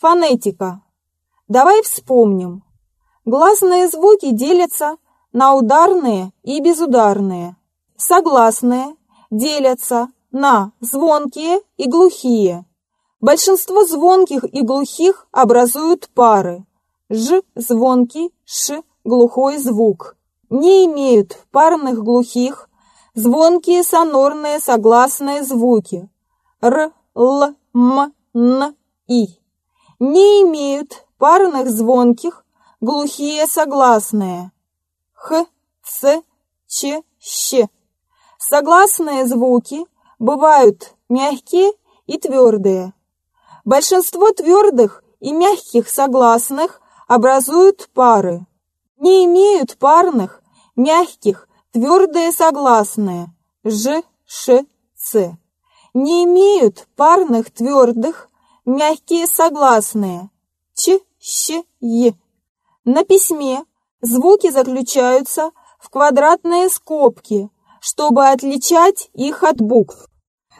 Фонетика. Давай вспомним. Гласные звуки делятся на ударные и безударные. Согласные делятся на звонкие и глухие. Большинство звонких и глухих образуют пары. Ж – звонкий, Ш – глухой звук. Не имеют парных глухих, звонкие сонорные согласные звуки. Р, Л, М, Н, И. Не имеют парных звонких, глухие согласные. Х, Ц, Ч, Щ. Согласные звуки бывают мягкие и твердые. Большинство твердых и мягких согласных образуют пары. Не имеют парных, мягких, твердые согласные Ж, Ш, Ц. Не имеют парных, твердых, мягкие согласные Ч, Щ, Е. На письме звуки заключаются в квадратные скобки, чтобы отличать их от букв.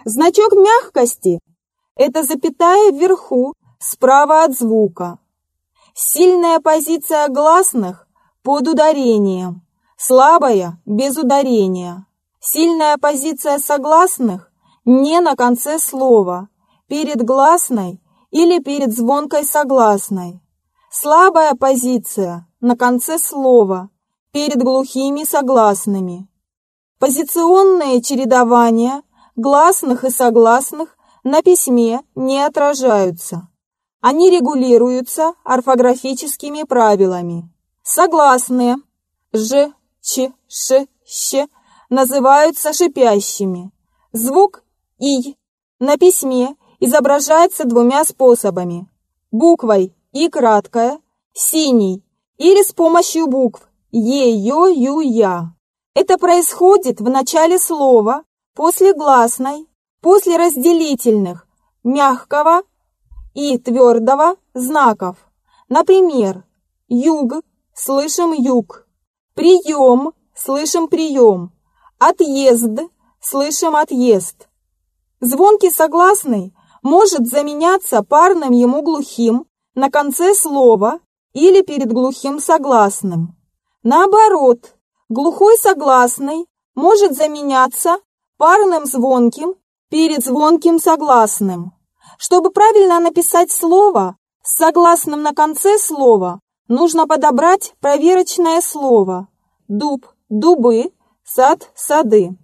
Значок мягкости – это запятая вверху, справа от звука. Сильная позиция гласных под ударением, слабая – без ударения. Сильная позиция согласных не на конце слова, перед гласной или перед звонкой согласной. Слабая позиция на конце слова, перед глухими согласными. Позиционные чередования гласных и согласных на письме не отражаются. Они регулируются орфографическими правилами. Согласные «ж», «ч», «ш», «щ» называются шипящими. Звук «и» на письме изображается двумя способами. Буквой «и» краткая, синий или с помощью букв «е», «ё», «ю», «я». Это происходит в начале слова, после гласной, после разделительных, мягкого и твердого знаков. Например, юг, слышим юг, прием, слышим прием, отъезд, слышим отъезд. Звонкий согласный может заменяться парным ему глухим на конце слова или перед глухим согласным. Наоборот, Глухой согласный может заменяться парным звонким перед звонким согласным. Чтобы правильно написать слово с согласным на конце слова, нужно подобрать проверочное слово. Дуб, дубы, сад, сады.